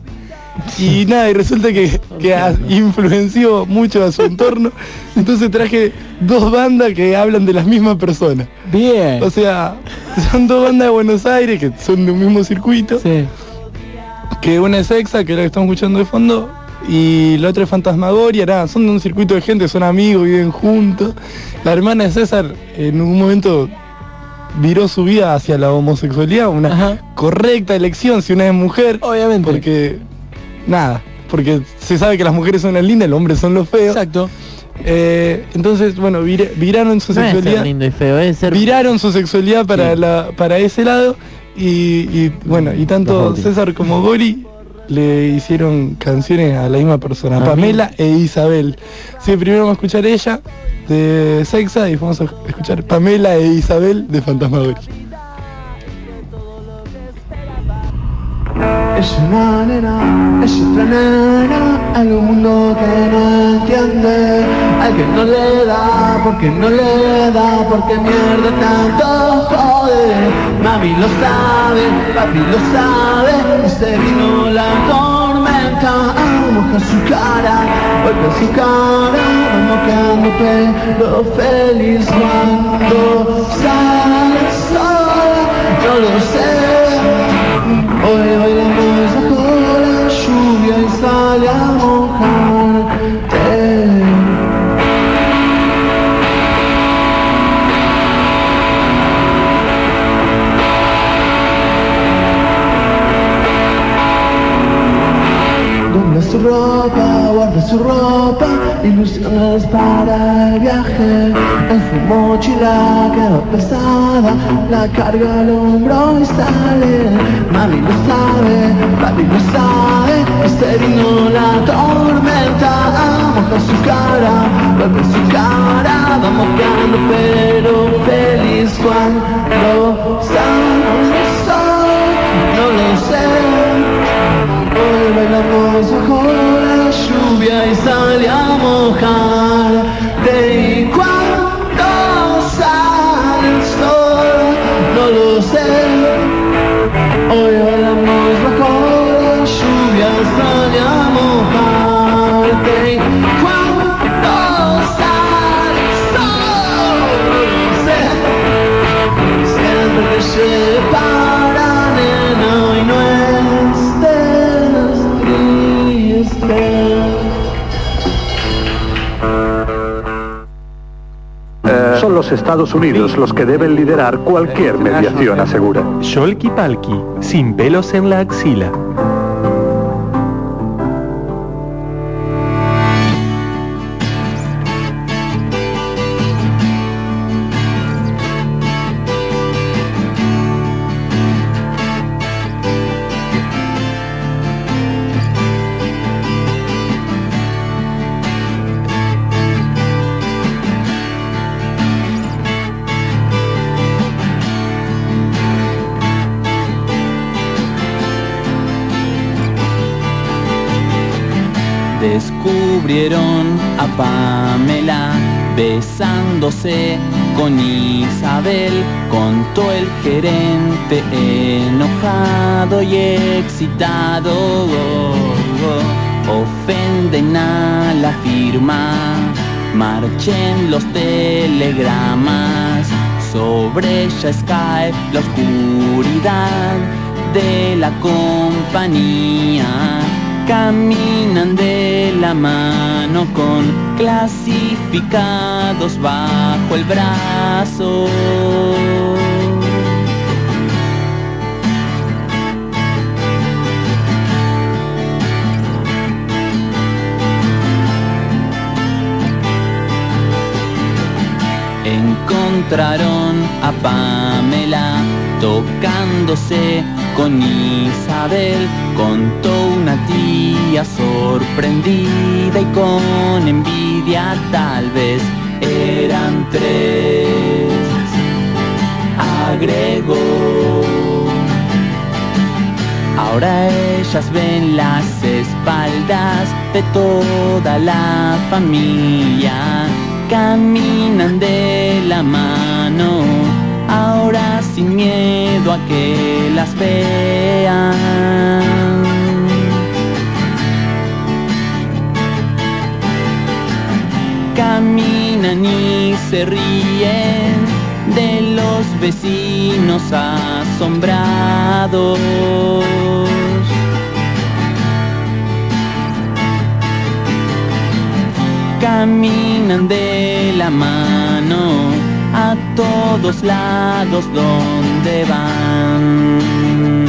Y nada, y resulta que, que a- influenció mucho a su entorno. Entonces traje dos bandas que hablan de las mismas personas. Bien. O sea, son dos bandas de Buenos Aires que son de un mismo circuito. Sí. Que una es Exa, que es la que estamos escuchando de fondo, y la otra es Fantasmagoria, nada, son de un circuito de gente, son amigos, viven juntos. La hermana de César en un momento viró su vida hacia la homosexualidad, una Ajá. correcta elección si una es mujer, Obviamente. porque nada, porque se sabe que las mujeres son las lindas, los hombres son los feos. Exacto. Eh, entonces, bueno, vir- viraron su No es ser sexualidad lindo y feo, es ser... viraron su sexualidad para Sí. la para ese lado y, y, bueno y tanto. César como Gori le hicieron canciones a la misma persona A mí. Pamela e Isabel sí primero vamos a escuchar ella de Sexa y vamos a escuchar Pamela e Isabel de Fantasmagoria Es una nena, es otra nena, hay un mundo que no entiende, al que no le da, porque no le da, porque mierda tanto jode. Mami lo sabe, papi lo sabe, y se vino la tormenta, a mojar su cara, golpea su cara, vamos quedando pero feliz cuando sale el sol, yo lo sé. Oy oy le mol zokala shoy in su ropa, ilusiones para el viaje. En su mochila quedó pesada, la carga al hombro y sale. Mami lo sabe, papi lo sabe, y se vino la tormenta. Moja su cara, vuelve su cara, va mojando pero feliz cuando sale el sol, no lo sé. Hoy bailamos bajo la lluvia y sale a mojarte y cuando sale el no lo sé. Hoy los Estados Unidos los que deben liderar cualquier mediación, asegura. Sholky Palki, sin pelos en la axila. Descubrieron a Pamela besándose con Isabel, contó el gerente enojado y excitado. Ofenden a la firma, marchen los telegramas, sobre ellas cae la oscuridad de la compañía caminan de la mano con clasificados bajo el brazo. Encontraron a Pamela tocándose con Isabel, contó una tía sorprendida y con envidia tal vez eran tres. Agregó. Ahora ellas ven las espaldas de toda la familia, caminan de la mano, ahora sin miedo a que las vean. Caminan y se ríen de los vecinos asombrados. Caminan de la mano a todos lados donde van.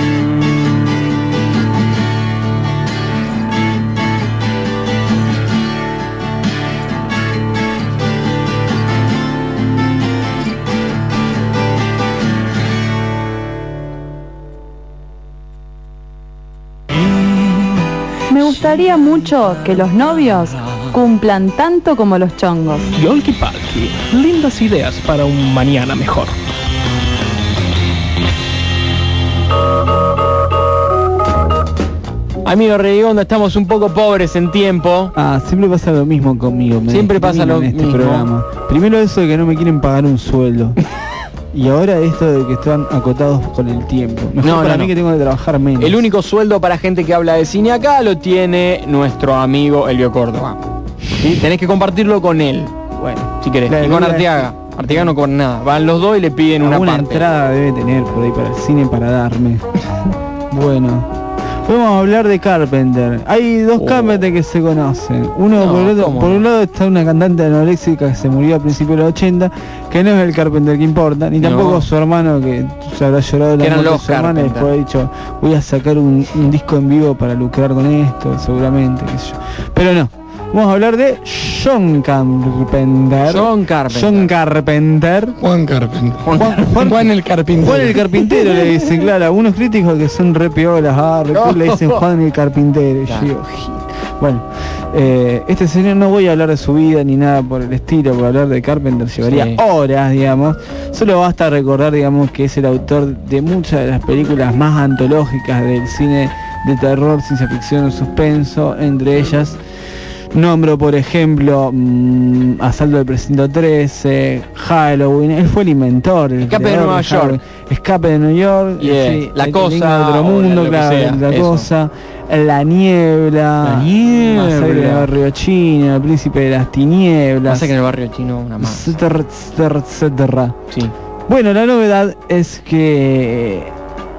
Gustaría mucho que los novios cumplan tanto como los chongos. Yolki Palki, lindas ideas para un mañana mejor. Amigo Redigondo, estamos un poco pobres en tiempo. Ah, siempre pasa lo mismo conmigo. me Siempre pasa lo en este mismo. programa. Primero eso de que no me quieren pagar un sueldo. (laughs) y ahora esto de que están acotados con el tiempo. No, para no, mí no. que tengo que trabajar menos. El único sueldo para gente que habla de cine acá lo tiene nuestro amigo Elio Córdoba. ¿Sí? Tenés que compartirlo con él. Bueno, si querés. La- y con Arteaga. Arteaga no con nada. Van los dos y le piden una Alguna parte. entrada debe tener por ahí para el cine para darme. (laughs) bueno. Podemos hablar de Carpenter. Hay dos Carpenter que se conocen. Uno Oh. No, por, el otro- ¿cómo por un lado está una cantante anoréxica que se murió a principios de los 80, que no es el Carpenter que importa, ni No. tampoco su hermano que se habrá llorado la Que eran muerte de su hermana y después ha dicho voy a sacar un, un disco en vivo para lucrar con esto, seguramente, qué sé yo. Pero no. Vamos a hablar de John Carpenter. John Carpenter. John Carpenter. Juan Carpenter. Juan, Juan el carpintero. Juan el carpintero le dicen, claro, algunos críticos que son re piolas, ah, re le dicen Juan el carpintero. Bueno, eh, este señor no voy a hablar de su vida ni nada por el estilo, por hablar de Carpenter llevaría Sí. horas, digamos. Solo basta recordar, digamos, que es el autor de muchas de las películas más antológicas del cine de terror, ciencia ficción, suspenso, entre ellas Nombro, por ejemplo, mm, Asalto del Precinto 13, Halloween, él fue el inventor, el Escape de Nueva. York. Escape de Nueva York, Yeah, sí, La el Cosa, de otro mundo, claro, sea, la eso. cosa, La Niebla, La Niebla. Masacre en el Barrio Chino, El Príncipe de las Tinieblas, Pasa que en el barrio chino una más. etcétera, etcétera, etcétera. Sí. Bueno, la novedad es que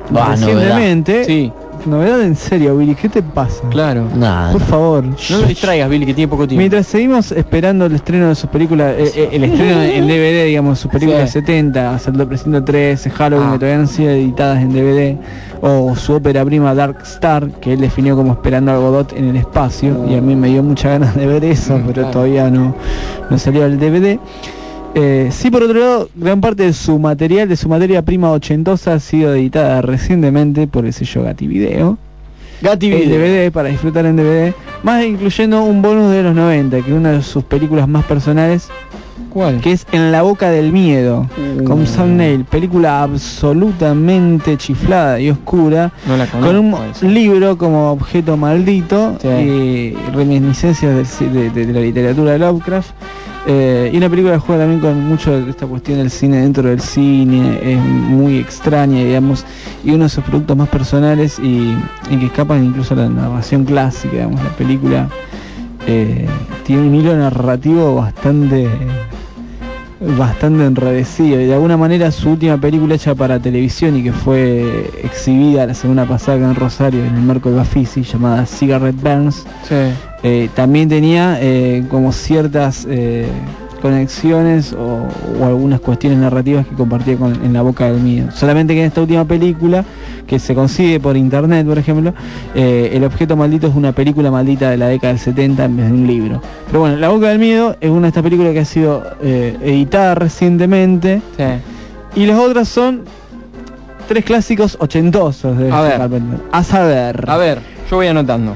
Bah, recientemente, Sí, novedad en serio, Billy, ¿qué te pasa? claro. Nada. Por favor. No lo distraigas, Billy, que tiene poco tiempo. Mientras seguimos esperando el estreno de sus películas, eh, eh, el estreno en DVD, digamos, sus películas Sí. 70, Asalto Precinto 13, Halloween, Ah. que todavía no han sido editadas en DVD, o su ópera prima Dark Star, que él definió como Esperando al Godot en el espacio, y a mí me dio muchas ganas de ver eso, Mm, pero claro. todavía no, no salió el DVD. Eh, sí, por otro lado, gran parte de su material, de su materia prima ochentosa, ha sido editada recientemente por el sello Gatti Video Gatti el Video. DVD para disfrutar en DVD, más incluyendo un bonus de los 90, que es una de sus películas más personales, ¿Cuál? que es En la boca del miedo, Uh. con Sam Neill, película absolutamente chiflada y oscura, No la conozco. con un libro como objeto maldito Sí. y reminiscencias de la literatura de Lovecraft. Eh, y una película que juega también con mucho de esta cuestión del cine dentro del cine, es muy extraña, digamos, y uno de sus productos más personales y, y que escapan incluso la narración clásica, digamos, la película eh, tiene un hilo narrativo bastante bastante enredecido y de alguna manera su última película hecha para televisión y que fue exhibida la semana pasada en Rosario en el marco del Bafisi llamada Cigarette Burns. Eh, también tenía eh, como ciertas eh, conexiones o, o algunas cuestiones narrativas que compartía con En la boca del mío. Solamente que en esta última película, que se consigue por internet, por ejemplo, eh, El objeto maldito es una película maldita de la década del 70 en vez de un libro. Pero bueno, La boca del miedo es una de estas películas que ha sido eh, editada recientemente Sí. y las otras son tres clásicos ochentosos de A ver. Carpenter. A saber. A ver, yo voy anotando.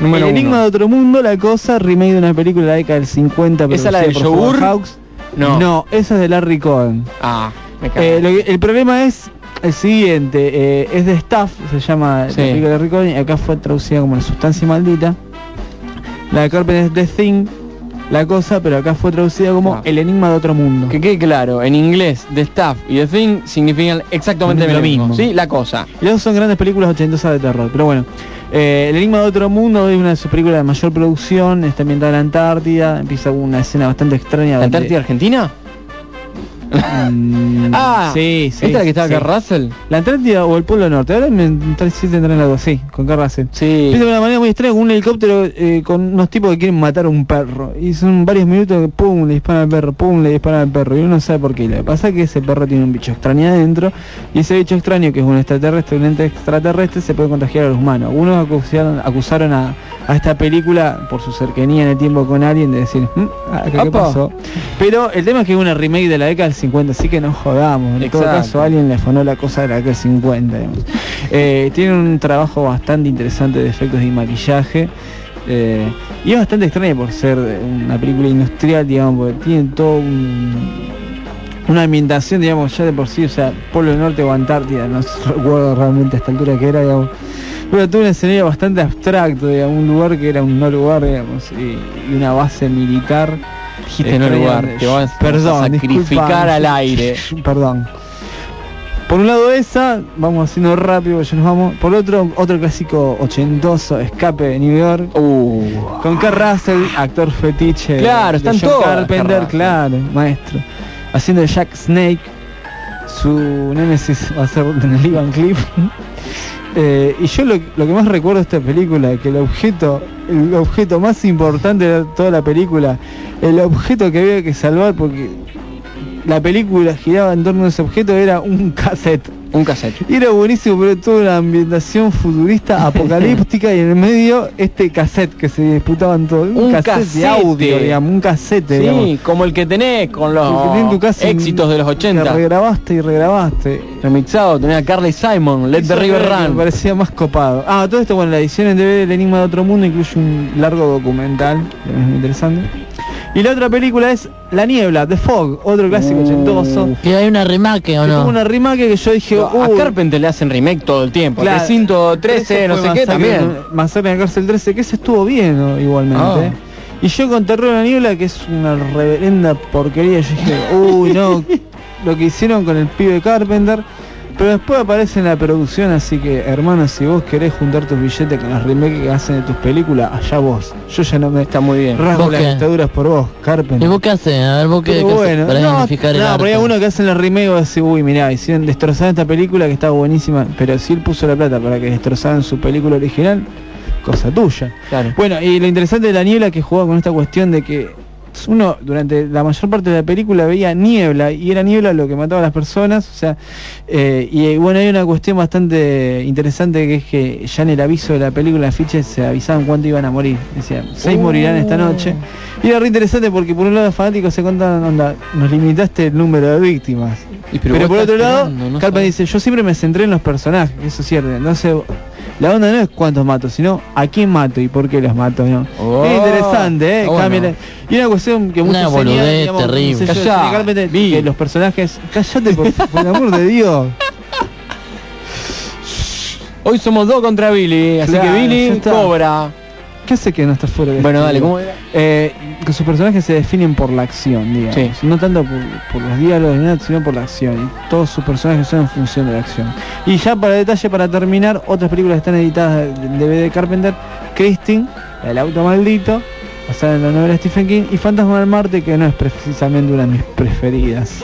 Número el uno. enigma de otro mundo, la cosa, remake de una película de la década del 50 ¿Esa la yogur? Hawks. No. No, esa es de Larry Cohen. Ah, me. Eh, lo que- el problema es el siguiente, eh, es de Staff, se llama Sí. la película de Larry Cohen, y acá fue traducida como La sustancia maldita. La de Carpenter es The Thing, la cosa, pero acá fue traducida como Ah. El enigma de otro mundo. Que quede claro, en inglés, The Stuff y The Thing significan exactamente Lo lo mismo. mismo. ¿Sí? La cosa. Y dos son grandes películas ochentosas de terror, pero bueno. Eh, el enigma de otro mundo es una de sus películas de mayor producción, está ambientada en la Antártida, empieza con una escena bastante extraña. ¿La donde- Antártida Argentina? Mm, Ah, sí, sí. ¿Esta es la que estaba sí. acá Russell? La Antártida o el Polo Norte, ahora me si tendrán algo así, con Carl Russell. Sí. Empieza de una manera muy extraña un helicóptero eh, con unos tipos que quieren matar a un perro. Y son varios minutos que pum, le disparan al perro, pum, le disparan al perro. Y uno no sabe por qué. Lo que pasa es que ese perro tiene un bicho extraño adentro. Y ese bicho extraño, que es un extraterrestre, un ente extraterrestre, se puede contagiar a los humanos. Algunos acusaron, acusaron a, a esta película por su cercanía en el tiempo con alguien de decir, "Mm, acá ¿qué pasó? Pero el tema es que es una remake de la década del 50, así que no jodamos. En todo Exacto. caso, alguien le afanó la cosa de la década del 50. digamos. Eh, tiene un trabajo bastante interesante de efectos y maquillaje. eh, y es bastante extraño por ser una película industrial, digamos, porque tiene todo un- una ambientación, digamos, ya de por sí, o sea, Polo Norte o Antártida, no (laughs) recuerdo realmente a esta altura que era, digamos. Pero tuvo un escenario bastante abstracto, digamos, un lugar que era un no lugar, digamos, y, y una base militar. Dijiste no lugar, te vas Perdón, a sacrificar al aire. (laughs) Perdón. Por un lado esa, vamos haciendo rápido, ya nos vamos. Por otro, otro clásico ochentoso, Escape de New York. Con Carl Russell, actor fetiche. Uh. Claro, de están John todas, Carpenter, claro, maestro. Haciendo Jack Snake. Su némesis va a ser (laughs) Daniel Van Cliff. Eh, y yo lo, lo que más recuerdo de esta película que el objeto, el objeto más importante de toda la película, el objeto que había que salvar porque la película giraba en torno a ese objeto era un (laughs) cassette. Un cassette. Y era buenísimo, pero toda una ambientación futurista, (laughs) apocalíptica y en el medio este cassette que se disputaban todo. Un, Un cassette, de audio, digamos, un cassette, Sí, digamos. como el que tenés con los El que tenés en tu casa éxitos de los Que 80. regrabaste y regrabaste. Remixado, tenía a Carly Simon, Let the River que Run. Me parecía más copado. Ah, todo esto, bueno, la edición en DVD del Enigma de Otro Mundo incluye un largo documental, que es muy interesante. Y la otra película es La Niebla, The Fog, otro clásico ochentoso. Que hay una remake o no. una remake que yo dije, a "Uy, Carpenter le hacen remake todo el tiempo. Claro. Recinto 13, no sé qué también. en- Masacre en la cárcel 13, que ese estuvo bien ¿no? igualmente. Ah. Y yo con Terror en la Niebla, que es una reverenda porquería, yo dije, uy, no, (laughs) lo que hicieron con el pibe Carpenter. Pero después aparece en la producción, así que hermano, si vos querés juntar tus billetes con las remakes que hacen de tus películas, allá vos. Yo ya no me Está muy bien. rasgo ¿Vos las dictaduras por vos, Carpenter. ¿Y vos qué haces? A ver, vos qué, Pero qué bueno, para no, el no, pero hay uno que hacen la remake y vos decís, uy, mirá, hicieron destrozar esta película que estaba buenísima, pero si él puso la plata para que destrozaran su película original, cosa tuya. Claro. Bueno, y lo interesante de la niebla que jugaba con esta cuestión de que uno durante la mayor parte de la película veía niebla y era niebla lo que mataba a las personas, o sea, eh, y eh, bueno, hay una cuestión bastante interesante que es que ya en el aviso de la película, en afiche, se avisaban cuánto iban a morir. Decían, seis morirán esta noche. Y era re interesante porque por un lado los fanáticos se contaban, onda, nos limitaste el número de víctimas. Y Pero, por otro lado, ¿no? Dice, yo siempre me centré en los personajes, eso es cierto. Entonces, la onda no es cuántos mato, sino a quién mato y por qué los mato, ¿no? Oh, es interesante, ¿eh? Y una cuestión que Una muchos boludez señalan, digamos, terrible. un sello Callá, Vi. que los personajes... Cállate, por, por el amor de Dios. Hoy somos dos contra Billy, así Claro, que ya Billy está. cobra. ¿Qué hace que no está fuera de Bueno, dale, ¿cómo era? Eh, que sus personajes se definen por la acción, digamos. Sí. No tanto por, por los diálogos ni nada, sino por la acción. Y todos sus personajes son en función de la acción. Y ya para detalle, para terminar, otras películas que están editadas en DVD de Carpenter, Christine, El auto maldito, basada en la novela de Stephen King, y Fantasma del Marte, que no es precisamente una de mis preferidas.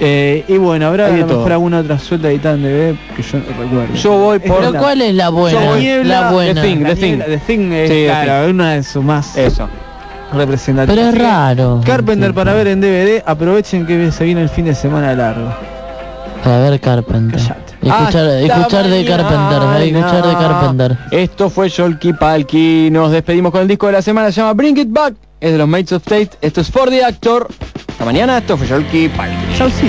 Eh, y bueno, habrá a de lo mejor todo. alguna otra suelta editada en DVD que yo no recuerdo. Yo voy por... Pero ¿cuál es la buena? La niebla, la buena. The Thing, La The Thing. niebla, The Thing es, Sí, The claro, es una de sus más Eso. representativas. Pero es raro. Carpenter para ver en DVD, aprovechen que se viene el fin de semana largo. Para ver Carpenter. Cállate. Escuchar, de. Carpenter. Escuchar de Carpenter. Esto fue Yolki Palki. Nos despedimos con el disco de la semana. Se llama Bring It Back. Es de los Mates of Tate. Esto es For the Actor. Hasta mañana. Esto fue Yolki Palki. Chau, sí.